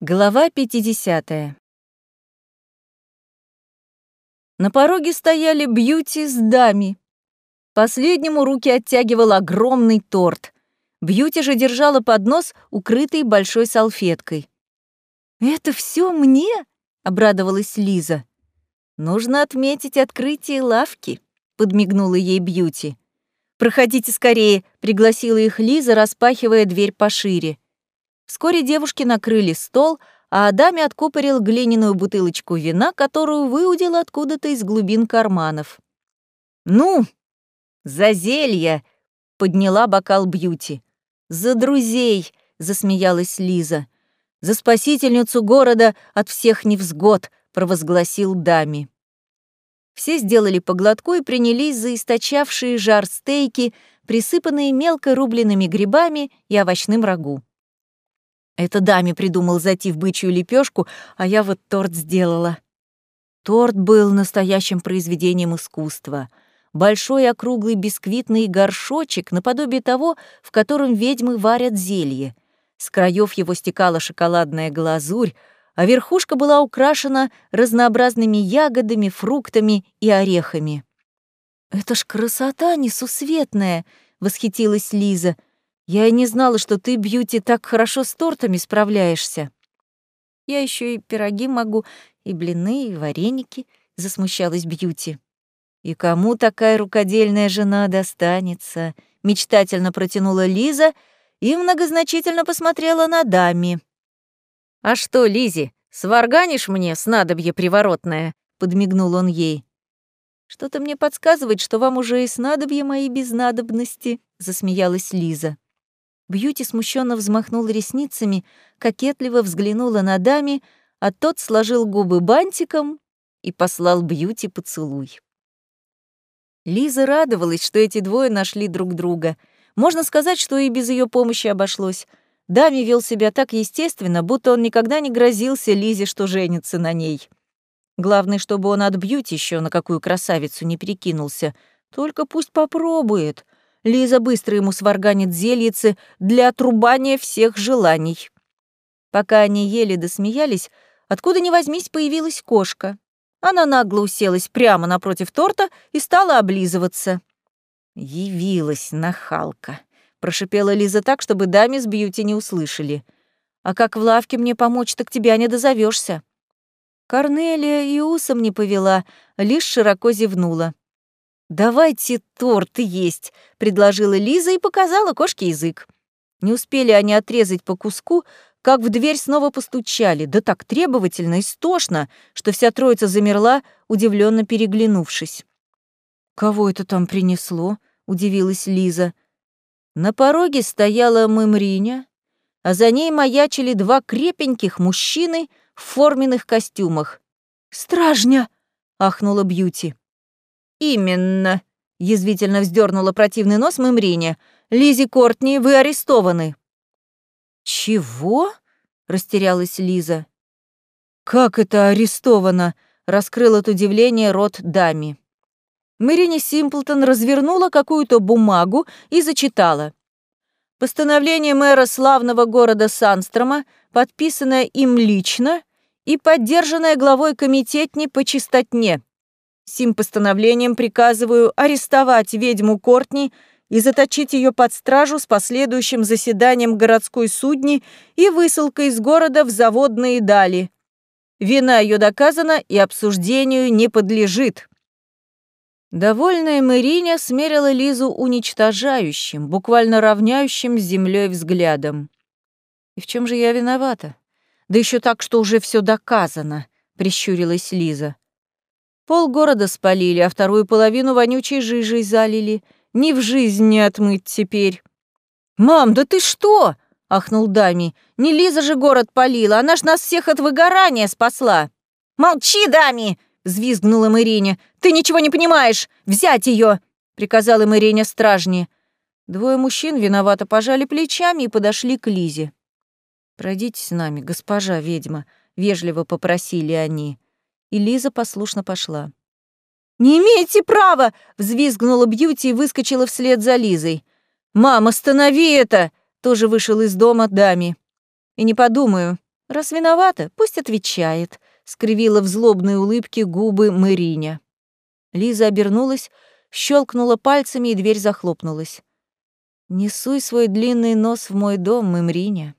Глава 50. На пороге стояли Бьюти с Дами. Последнему руки оттягивал огромный торт. Бьюти же держала поднос, укрытый большой салфеткой. «Это все мне?» — обрадовалась Лиза. «Нужно отметить открытие лавки», — подмигнула ей Бьюти. «Проходите скорее», — пригласила их Лиза, распахивая дверь пошире. Вскоре девушки накрыли стол, а Адаме откупорил глиняную бутылочку вина, которую выудил откуда-то из глубин карманов. «Ну, за зелье!» — подняла бокал Бьюти. «За друзей!» — засмеялась Лиза. «За спасительницу города от всех невзгод!» — провозгласил Дами. Все сделали по глотку и принялись за источавшие жар стейки, присыпанные мелко рубленными грибами и овощным рагу. Это даме придумал зайти в бычью лепешку, а я вот торт сделала. Торт был настоящим произведением искусства. Большой округлый бисквитный горшочек, наподобие того, в котором ведьмы варят зелье. С краев его стекала шоколадная глазурь, а верхушка была украшена разнообразными ягодами, фруктами и орехами. «Это ж красота несусветная!» — восхитилась Лиза — я и не знала, что ты, Бьюти, так хорошо с тортами справляешься. Я еще и пироги могу, и блины, и вареники, засмущалась Бьюти. И кому такая рукодельная жена достанется? Мечтательно протянула Лиза и многозначительно посмотрела на Дами. А что, Лизи, сварганишь мне снадобье приворотное? подмигнул он ей. Что-то мне подсказывает, что вам уже и снадобье мои без надобности, засмеялась Лиза. Бьюти смущенно взмахнул ресницами, кокетливо взглянула на Дами, а тот сложил губы бантиком и послал Бьюти поцелуй. Лиза радовалась, что эти двое нашли друг друга. Можно сказать, что и без ее помощи обошлось. Дами вел себя так естественно, будто он никогда не грозился Лизе, что женится на ней. Главное, чтобы он от Бьюти еще на какую красавицу не перекинулся. Только пусть попробует — Лиза быстро ему сварганит зельицы для отрубания всех желаний. Пока они ели да смеялись, откуда ни возьмись появилась кошка. Она нагло уселась прямо напротив торта и стала облизываться. «Явилась нахалка», — прошипела Лиза так, чтобы даме с Бьюти не услышали. «А как в лавке мне помочь, так тебя не дозовешься. Корнелия и усом не повела, лишь широко зевнула. «Давайте торт есть», — предложила Лиза и показала кошке язык. Не успели они отрезать по куску, как в дверь снова постучали, да так требовательно и стошно, что вся троица замерла, удивленно переглянувшись. «Кого это там принесло?» — удивилась Лиза. На пороге стояла Мымриня, а за ней маячили два крепеньких мужчины в форменных костюмах. «Стражня!» — ахнула Бьюти. «Именно», — язвительно вздернула противный нос Мымрине. «Лизи Кортни, вы арестованы». «Чего?» — растерялась Лиза. «Как это арестовано?» — раскрыл от удивления рот даме. Мэрине Симплтон развернула какую-то бумагу и зачитала. Постановление мэра славного города Санстрома, подписанное им лично и поддержанное главой комитетни по чистотне. Сим постановлением приказываю арестовать ведьму Кортни и заточить ее под стражу с последующим заседанием городской судни и высылкой из города в заводные дали. Вина ее доказана и обсуждению не подлежит. Довольная Мэриня смерила Лизу уничтожающим, буквально равняющим с землей взглядом. «И в чем же я виновата? Да еще так, что уже все доказано», — прищурилась Лиза. Пол города спалили, а вторую половину вонючей жижей залили. Ни в жизнь не отмыть теперь. «Мам, да ты что?» — ахнул Дами. «Не Лиза же город полила, она ж нас всех от выгорания спасла!» «Молчи, Дами!» — взвизгнула Ирине. «Ты ничего не понимаешь! Взять ее!» — приказала Ирине стражне. Двое мужчин виновато пожали плечами и подошли к Лизе. «Пройдите с нами, госпожа ведьма», — вежливо попросили они и Лиза послушно пошла. «Не имеете права!» — взвизгнула Бьюти и выскочила вслед за Лизой. «Мам, останови это!» — тоже вышел из дома Дами. «И не подумаю», Раз виновата, пусть отвечает, скривила в злобной улыбке губы Мэриня. Лиза обернулась, щелкнула пальцами, и дверь захлопнулась. «Не суй свой длинный нос в мой дом, Мымриня.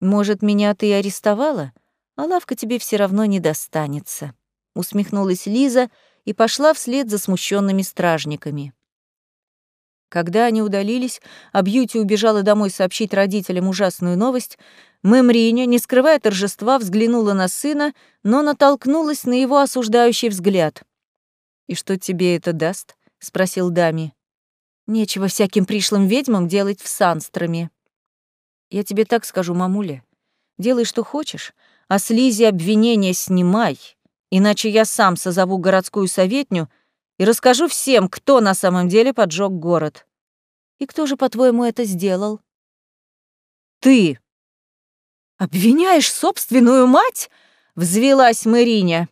Может, меня ты и арестовала, а лавка тебе все равно не достанется», — усмехнулась Лиза и пошла вслед за смущенными стражниками. Когда они удалились, а Бьюти убежала домой сообщить родителям ужасную новость, Мемриня, не скрывая торжества, взглянула на сына, но натолкнулась на его осуждающий взгляд. «И что тебе это даст?» — спросил Дами. «Нечего всяким пришлым ведьмам делать в Санстроме». «Я тебе так скажу, мамуля. Делай, что хочешь, а с Лизи обвинения снимай, иначе я сам созову городскую советню — и расскажу всем, кто на самом деле поджег город. И кто же, по-твоему, это сделал? Ты. Обвиняешь собственную мать? Взвелась Мэриня.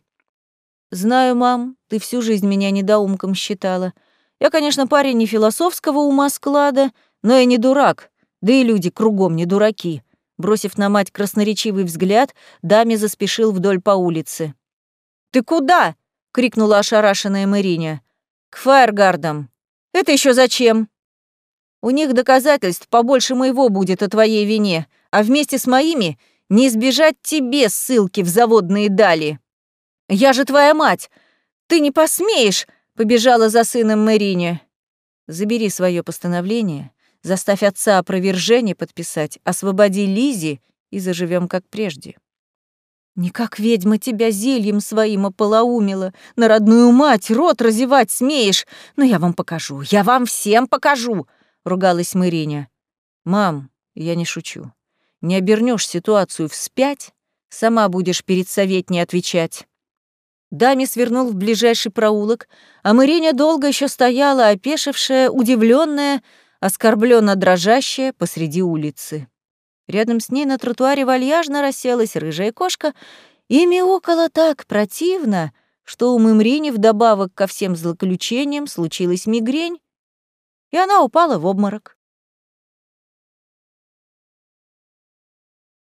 Знаю, мам, ты всю жизнь меня недоумком считала. Я, конечно, парень не философского ума склада, но и не дурак, да и люди кругом не дураки. Бросив на мать красноречивый взгляд, даме заспешил вдоль по улице. «Ты куда?» — крикнула ошарашенная Мэриня. «К фаергардам. Это еще зачем?» «У них доказательств побольше моего будет о твоей вине, а вместе с моими не избежать тебе ссылки в заводные дали. Я же твоя мать. Ты не посмеешь!» — побежала за сыном Мэриня. «Забери свое постановление, заставь отца опровержение подписать, освободи Лизи и заживем как прежде». Не как ведьма тебя зельем своим ополоумила, на родную мать рот разевать смеешь. Но я вам покажу, я вам всем покажу, — ругалась Мэриня. Мам, я не шучу. Не обернешь ситуацию вспять, сама будешь перед советней отвечать. Дами свернул в ближайший проулок, а Мэриня долго еще стояла, опешившая, удивленная, оскорбленно дрожащая посреди улицы. Рядом с ней на тротуаре вальяжно расселась рыжая кошка и мяукала так противно, что у Мымрини вдобавок ко всем злоключениям случилась мигрень, и она упала в обморок.